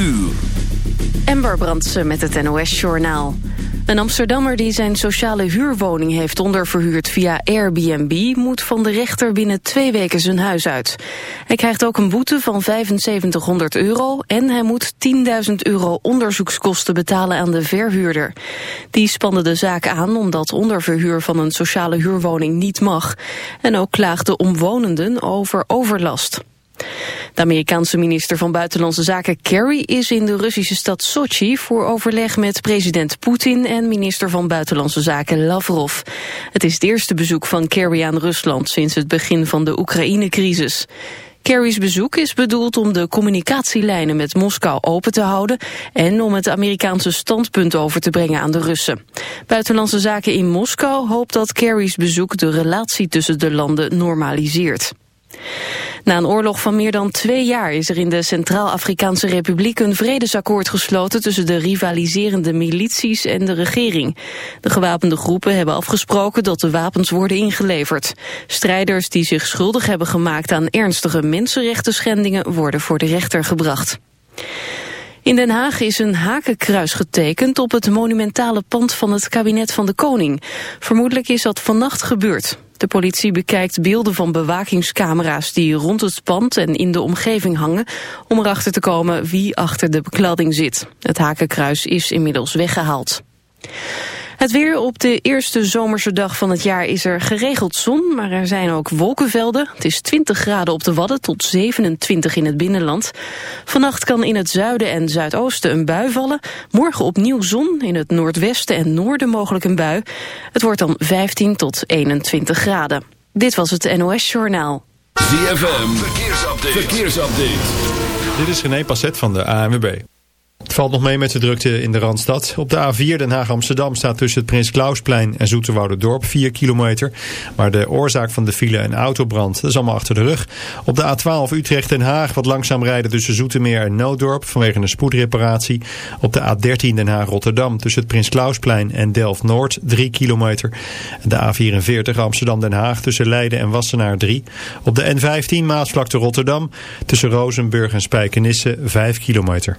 uur. Ember Brandsen met het NOS-journaal. Een Amsterdammer die zijn sociale huurwoning heeft onderverhuurd via Airbnb... moet van de rechter binnen twee weken zijn huis uit. Hij krijgt ook een boete van 7500 euro... en hij moet 10.000 euro onderzoekskosten betalen aan de verhuurder. Die spande de zaak aan omdat onderverhuur van een sociale huurwoning niet mag. En ook klaagden omwonenden over overlast. De Amerikaanse minister van Buitenlandse Zaken Kerry is in de Russische stad Sochi voor overleg met president Poetin en minister van Buitenlandse Zaken Lavrov. Het is het eerste bezoek van Kerry aan Rusland sinds het begin van de Oekraïne-crisis. Kerry's bezoek is bedoeld om de communicatielijnen met Moskou open te houden en om het Amerikaanse standpunt over te brengen aan de Russen. Buitenlandse Zaken in Moskou hoopt dat Kerry's bezoek de relatie tussen de landen normaliseert. Na een oorlog van meer dan twee jaar is er in de Centraal-Afrikaanse Republiek een vredesakkoord gesloten tussen de rivaliserende milities en de regering. De gewapende groepen hebben afgesproken dat de wapens worden ingeleverd. Strijders die zich schuldig hebben gemaakt aan ernstige mensenrechten schendingen worden voor de rechter gebracht. In Den Haag is een hakenkruis getekend op het monumentale pand van het kabinet van de koning. Vermoedelijk is dat vannacht gebeurd. De politie bekijkt beelden van bewakingscamera's die rond het pand en in de omgeving hangen om erachter te komen wie achter de bekladding zit. Het hakenkruis is inmiddels weggehaald. Het weer op de eerste zomerse dag van het jaar is er geregeld zon, maar er zijn ook wolkenvelden. Het is 20 graden op de Wadden tot 27 in het binnenland. Vannacht kan in het zuiden en zuidoosten een bui vallen. Morgen opnieuw zon, in het noordwesten en noorden mogelijk een bui. Het wordt dan 15 tot 21 graden. Dit was het NOS Journaal. ZFM, verkeersupdate. verkeersupdate. Dit is René Passet van de ANWB. Het valt nog mee met de drukte in de Randstad. Op de A4 Den Haag-Amsterdam staat tussen het Prins Klausplein en Dorp 4 kilometer. Maar de oorzaak van de file een autobrand, dat is allemaal achter de rug. Op de A12 Utrecht-Den Haag wat langzaam rijden tussen Zoetermeer en Nooddorp vanwege een spoedreparatie. Op de A13 Den Haag-Rotterdam tussen het Prins Klausplein en Delft-Noord 3 kilometer. De A44 Amsterdam-Den Haag tussen Leiden en Wassenaar 3. Op de N15 Maasvlakte Rotterdam tussen Rozenburg en Spijkenisse 5 kilometer.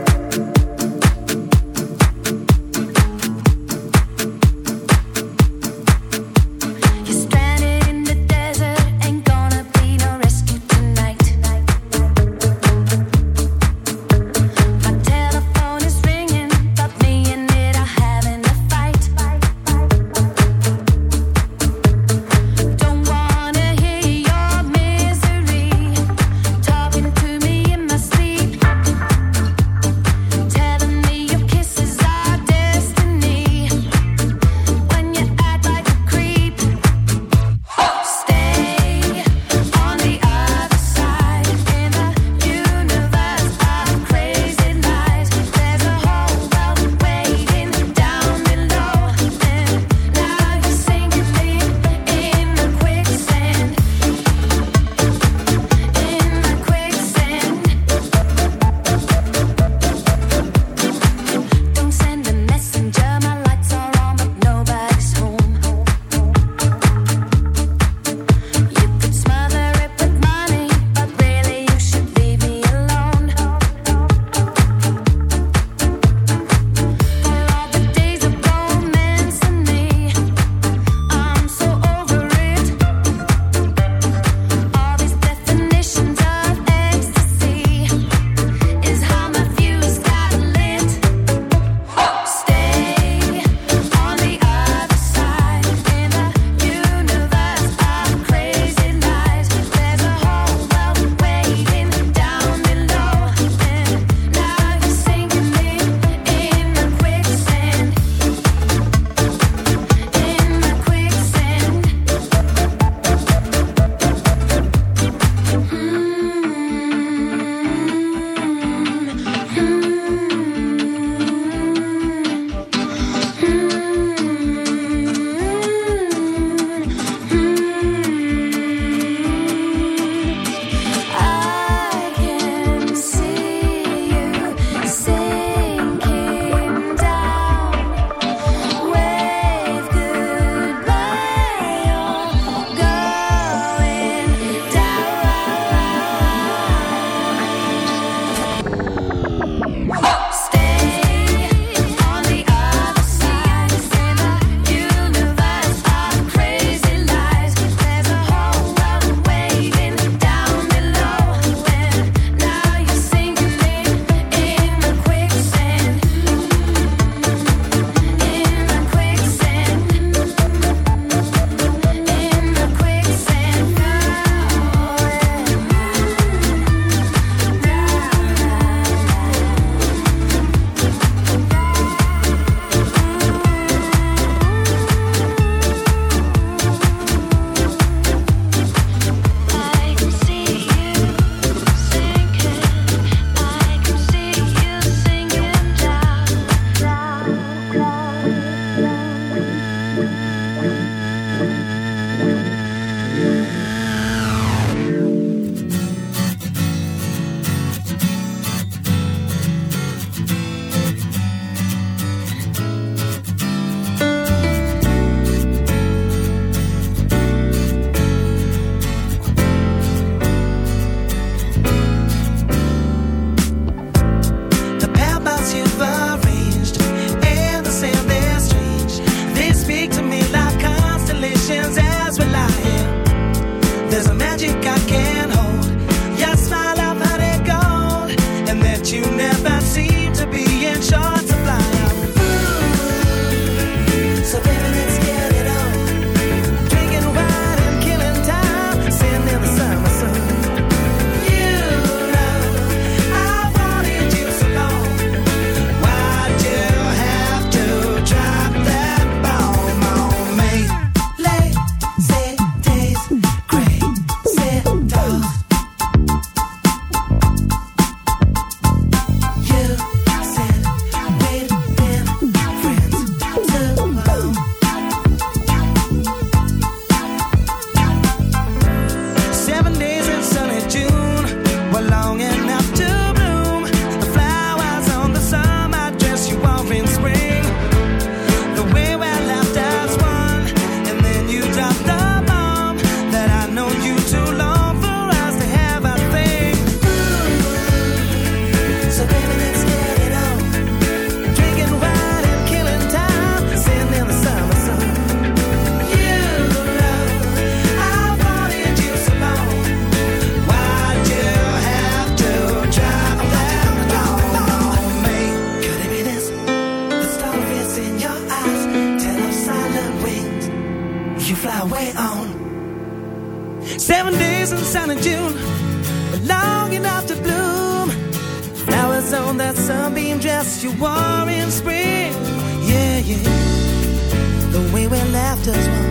does one.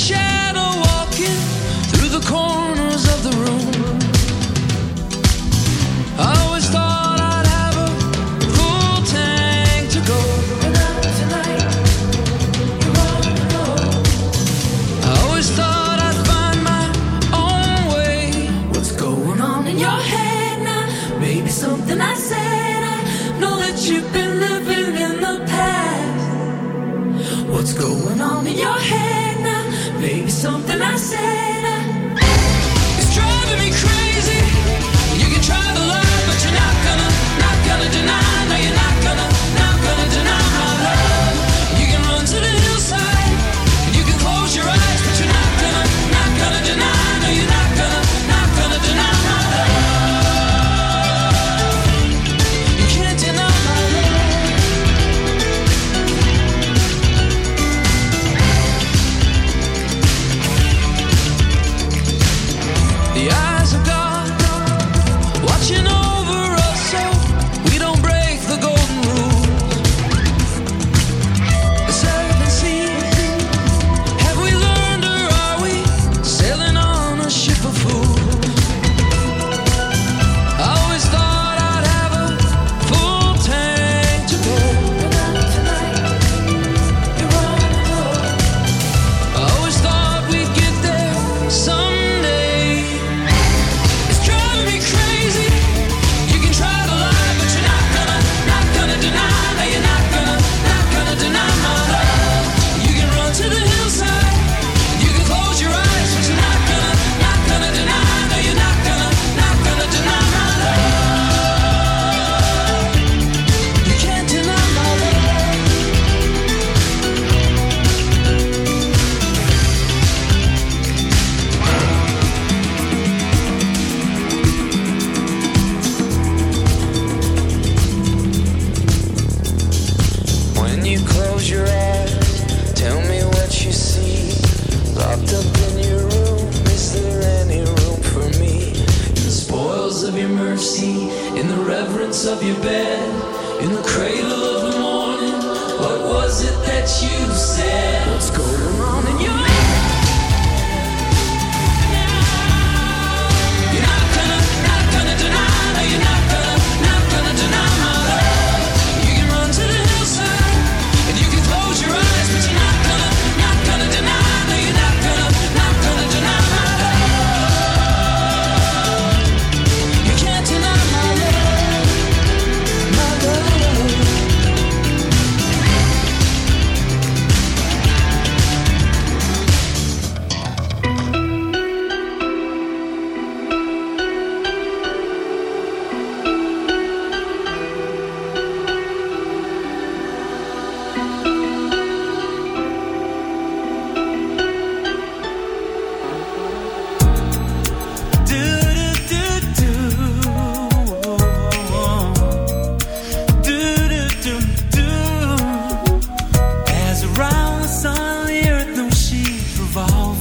share.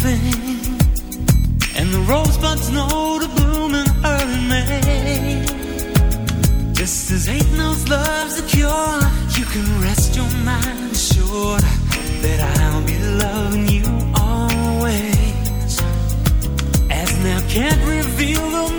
And the rosebuds know to bloom in early May. Just as ain't knows love's a cure, you can rest your mind assured that I'll be loving you always. As now can't reveal the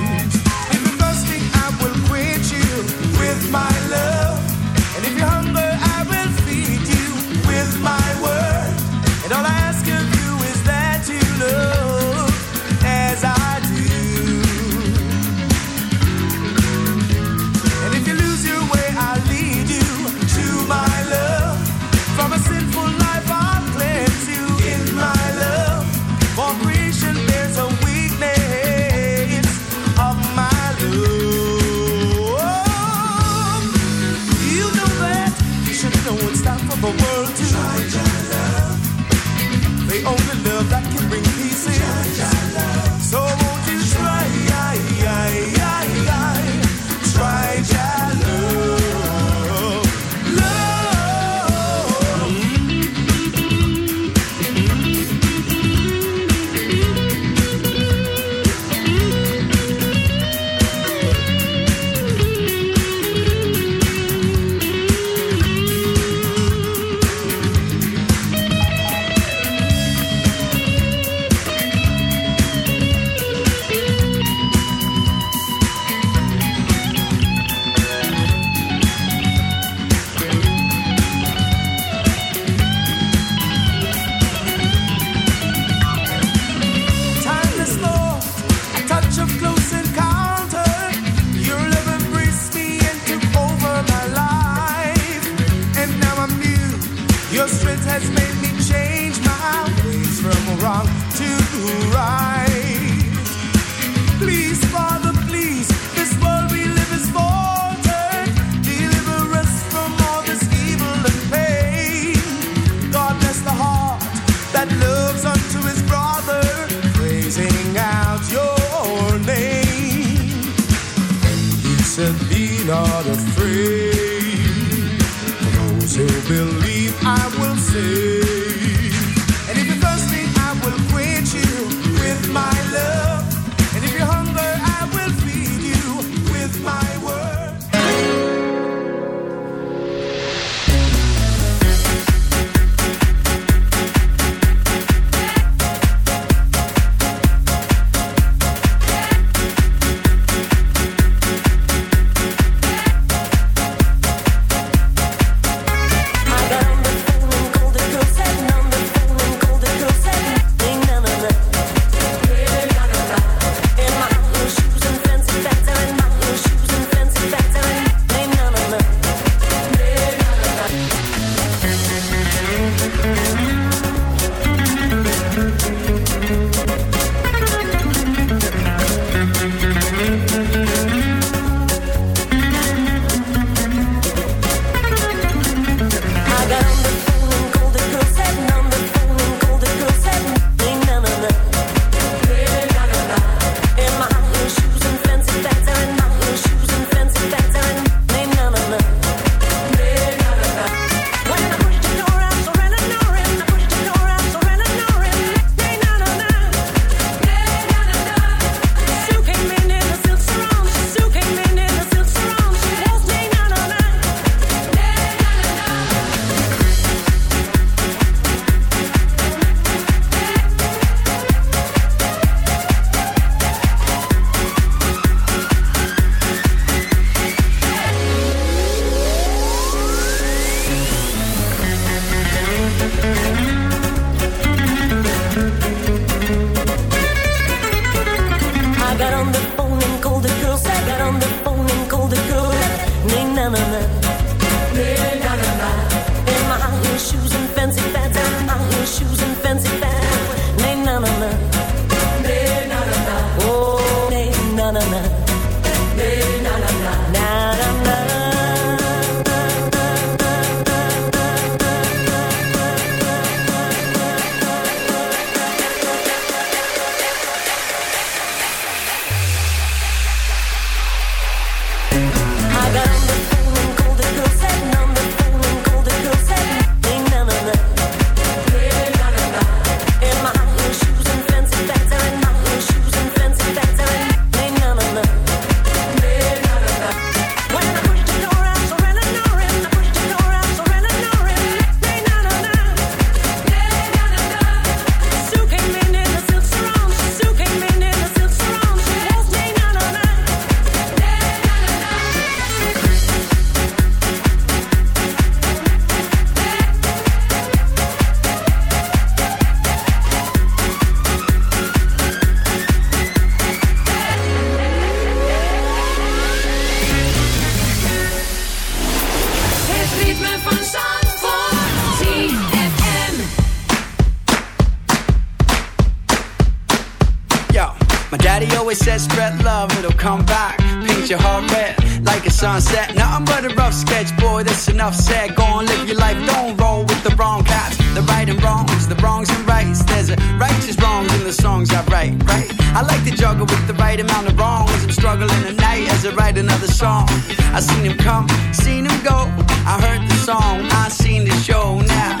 Spread love, it'll come back. Paint your heart red like a sunset. Nothing but a rough sketch, boy, that's enough said. Go on, live your life, don't roll with the wrong cats. The right and wrongs, the wrongs and rights. There's a righteous wrongs in the songs I write, right? I like to juggle with the right amount of wrongs. I'm struggling at night as I write another song. I seen him come, seen him go. I heard the song, I seen the show now.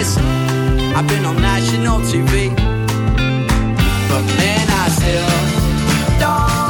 Listen, I've been on national TV, but man, I still? Don't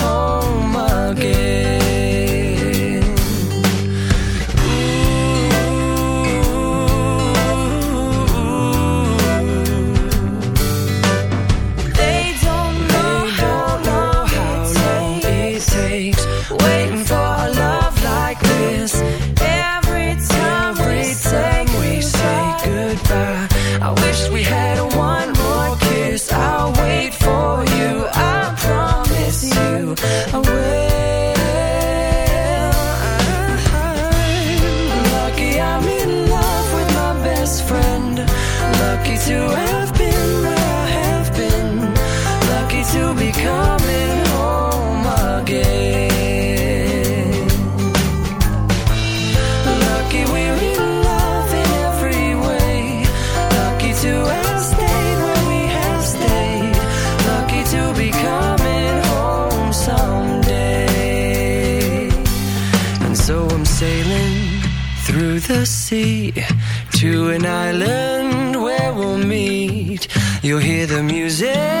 You'll hear the music,